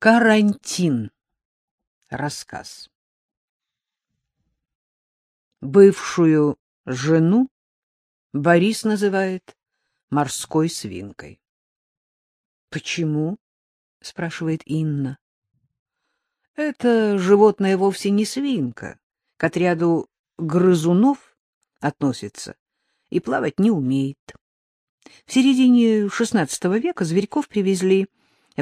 Карантин. Рассказ. Бывшую жену Борис называет морской свинкой. — Почему? — спрашивает Инна. — Это животное вовсе не свинка, к отряду грызунов относится и плавать не умеет. В середине XVI века зверьков привезли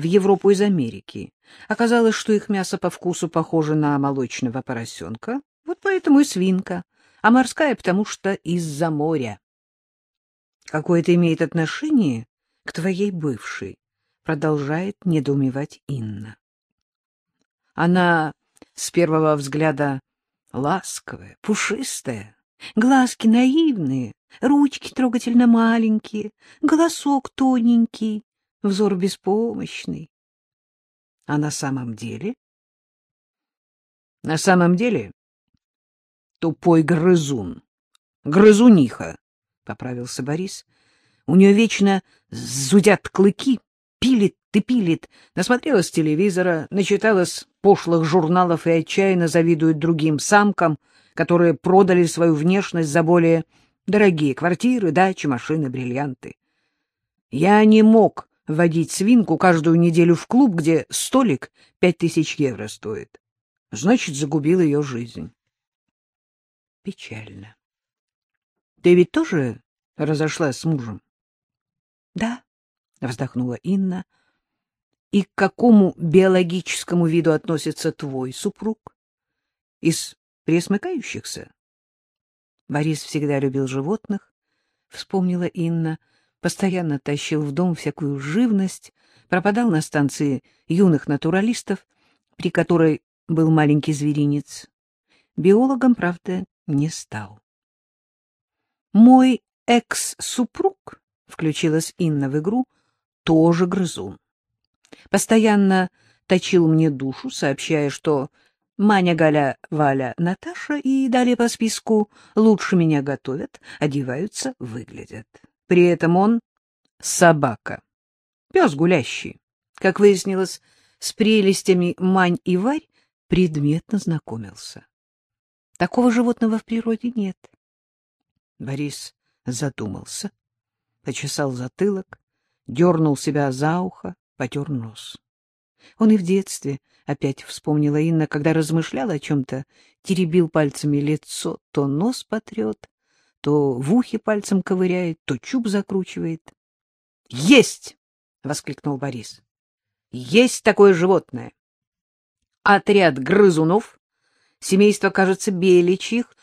в Европу из Америки. Оказалось, что их мясо по вкусу похоже на молочного поросенка, вот поэтому и свинка, а морская, потому что из-за моря. Какое это имеет отношение к твоей бывшей? Продолжает недоумевать Инна. Она с первого взгляда ласковая, пушистая, глазки наивные, ручки трогательно маленькие, голосок тоненький, взор беспомощный. А на самом деле? На самом деле тупой грызун, грызуниха, — поправился Борис. У нее вечно зудят клыки, пилит и пилит, насмотрелась телевизора, начиталась пошлых журналов и отчаянно завидует другим самкам, которые продали свою внешность за более дорогие квартиры, дачи, машины, бриллианты. Я не мог водить свинку каждую неделю в клуб, где столик пять тысяч евро стоит. Значит, загубил ее жизнь. Печально. Ты ведь тоже разошлась с мужем? — Да, — вздохнула Инна. — И к какому биологическому виду относится твой супруг? Из пресмыкающихся? Борис всегда любил животных, — вспомнила Инна, — постоянно тащил в дом всякую живность, пропадал на станции юных натуралистов, при которой был маленький зверинец. Биологом, правда, не стал. Мой экс-супруг, — включилась Инна в игру, — тоже грызун. Постоянно точил мне душу, сообщая, что Маня, Галя, Валя, Наташа и далее по списку лучше меня готовят, одеваются, выглядят. При этом он собака, пес гулящий. Как выяснилось, с прелестями Мань и Варь предметно знакомился. Такого животного в природе нет. Борис задумался, почесал затылок, дернул себя за ухо, потер нос. Он и в детстве, опять вспомнила Инна, когда размышлял о чем-то, теребил пальцами лицо, то нос потрет, то в ухе пальцем ковыряет, то чуб закручивает. — Есть! — воскликнул Борис. — Есть такое животное. Отряд грызунов, семейство, кажется, беличьих,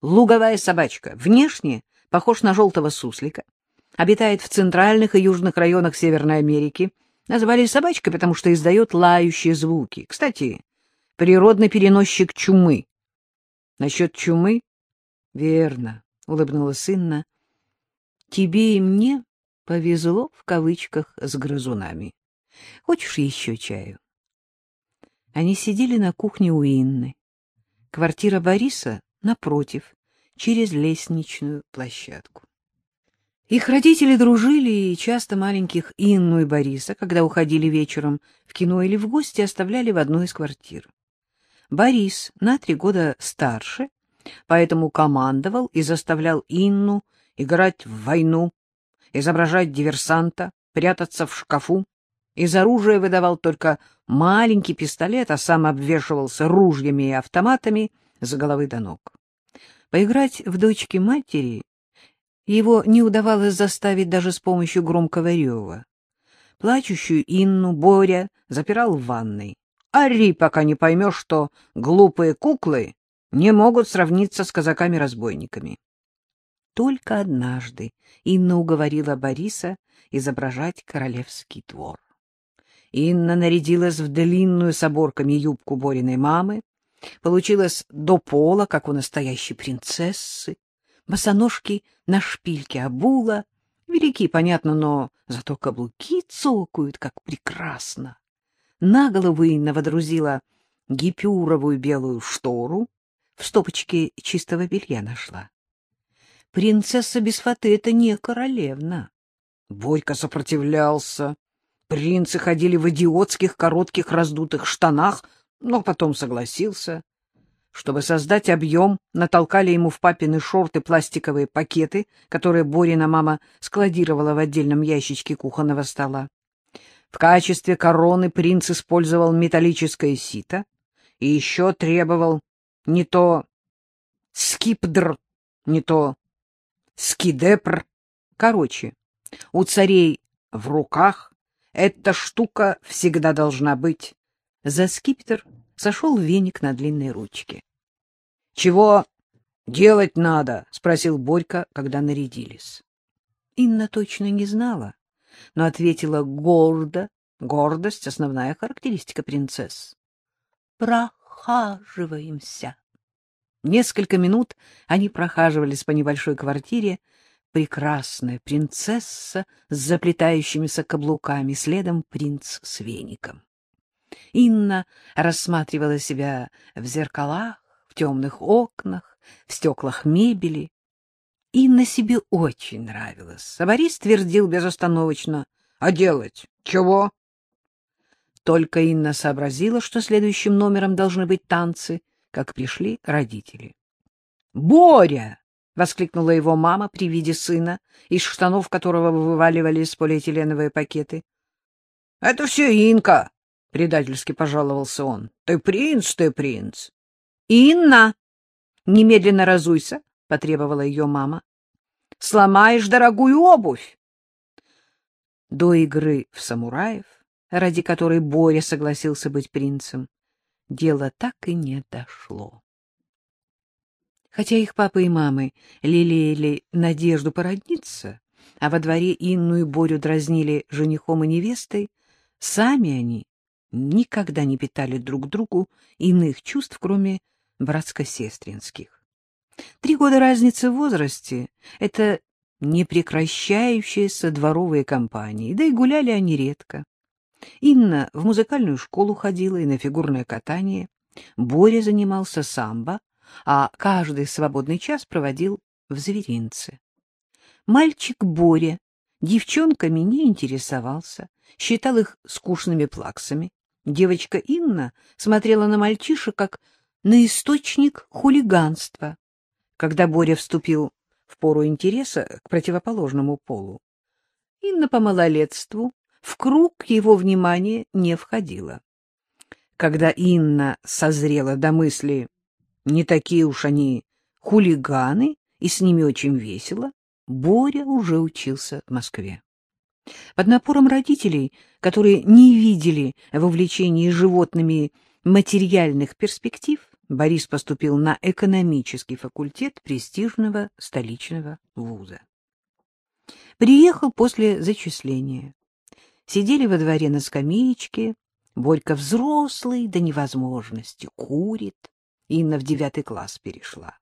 луговая собачка, внешне похож на желтого суслика, обитает в центральных и южных районах Северной Америки. Назвали собачкой, потому что издает лающие звуки. Кстати, природный переносчик чумы. Насчет чумы? Верно. — улыбнулась Инна. — Тебе и мне повезло, в кавычках, с грызунами. Хочешь еще чаю? Они сидели на кухне у Инны. Квартира Бориса напротив, через лестничную площадку. Их родители дружили, и часто маленьких Инну и Бориса, когда уходили вечером в кино или в гости, оставляли в одной из квартир. Борис, на три года старше, поэтому командовал и заставлял Инну играть в войну, изображать диверсанта, прятаться в шкафу. Из оружия выдавал только маленький пистолет, а сам обвешивался ружьями и автоматами с головы до ног. Поиграть в дочки матери его не удавалось заставить даже с помощью громкого рева. Плачущую Инну Боря запирал в ванной. Ори, пока не поймешь, что глупые куклы не могут сравниться с казаками-разбойниками. Только однажды Инна уговорила Бориса изображать королевский двор. Инна нарядилась в длинную с оборками юбку Бориной мамы, получилась до пола, как у настоящей принцессы, босоножки на шпильке обула, велики, понятно, но зато каблуки цокают, как прекрасно. На голову Инна водрузила гипюровую белую штору, в стопочке чистого белья нашла. Принцесса без фаты — это не королевна. Борька сопротивлялся, Принцы ходили в идиотских коротких раздутых штанах, но потом согласился. Чтобы создать объем, натолкали ему в папины шорты пластиковые пакеты, которые Борина мама складировала в отдельном ящичке кухонного стола. В качестве короны принц использовал металлическое сито и еще требовал не то скипдр, не то скидепр. Короче, у царей в руках эта штука всегда должна быть. За скипетр сошел веник на длинной ручке. — Чего делать надо? — спросил Борька, когда нарядились. Инна точно не знала, но ответила гордо. Гордость — основная характеристика принцесс. — Прохаживаемся. Несколько минут они прохаживались по небольшой квартире, прекрасная принцесса с заплетающимися каблуками, следом принц с веником. Инна рассматривала себя в зеркалах, в темных окнах, в стеклах мебели. Инна себе очень нравилась, а Борис твердил безостановочно «А делать? Чего?» Только Инна сообразила, что следующим номером должны быть танцы, как пришли родители. «Боря!» — воскликнула его мама при виде сына, из штанов которого вываливались полиэтиленовые пакеты. — Это все Инка! — предательски пожаловался он. — Ты принц, ты принц! — Инна! Немедленно разуйся! — потребовала ее мама. — Сломаешь дорогую обувь! До игры в самураев, ради которой Боря согласился быть принцем, дело так и не дошло. Хотя их папа и мамы лелеяли надежду породниться, а во дворе Инну и Борю дразнили женихом и невестой, сами они никогда не питали друг другу иных чувств, кроме братско-сестринских. Три года разницы в возрасте — это непрекращающиеся дворовые компании, да и гуляли они редко. Инна в музыкальную школу ходила и на фигурное катание, Боря занимался самбо, а каждый свободный час проводил в зверинце. Мальчик Боря девчонками не интересовался, считал их скучными плаксами. Девочка Инна смотрела на мальчишек как на источник хулиганства. Когда Боря вступил в пору интереса к противоположному полу, Инна по малолетству в круг его внимания не входила. Когда Инна созрела до мысли не такие уж они хулиганы, и с ними очень весело. Боря уже учился в Москве. Под напором родителей, которые не видели в увлечении животными материальных перспектив, Борис поступил на экономический факультет престижного столичного вуза. Приехал после зачисления. Сидели во дворе на скамеечке, Борька взрослый до невозможности, курит, Инна в девятый класс перешла.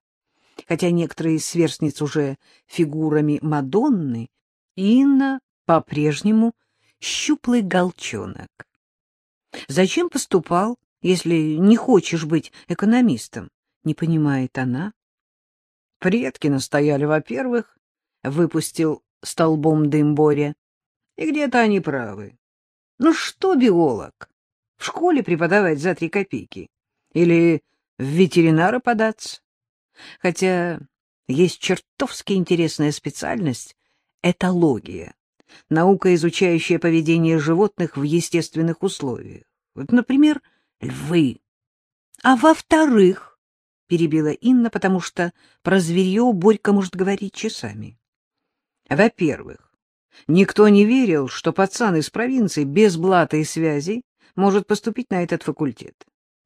Хотя некоторые из сверстниц уже фигурами Мадонны, Инна по-прежнему щуплый голчонок. Зачем поступал, если не хочешь быть экономистом? Не понимает она. Предки настояли, во-первых, выпустил столбом дым Боря. И где-то они правы. Ну что биолог? В школе преподавать за три копейки? Или в ветеринара податься. Хотя есть чертовски интересная специальность — этология, наука, изучающая поведение животных в естественных условиях. Вот, например, львы. А во-вторых, — перебила Инна, потому что про зверье Борька может говорить часами. Во-первых, никто не верил, что пацан из провинции без блата и связей может поступить на этот факультет.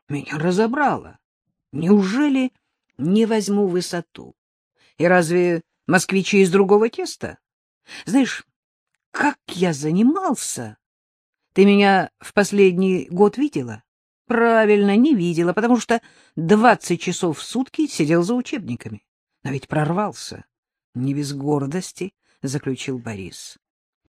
Меня разобрало. Неужели не возьму высоту? И разве москвичи из другого теста? Знаешь, как я занимался? Ты меня в последний год видела? Правильно, не видела, потому что двадцать часов в сутки сидел за учебниками. Но ведь прорвался. Не без гордости, — заключил Борис.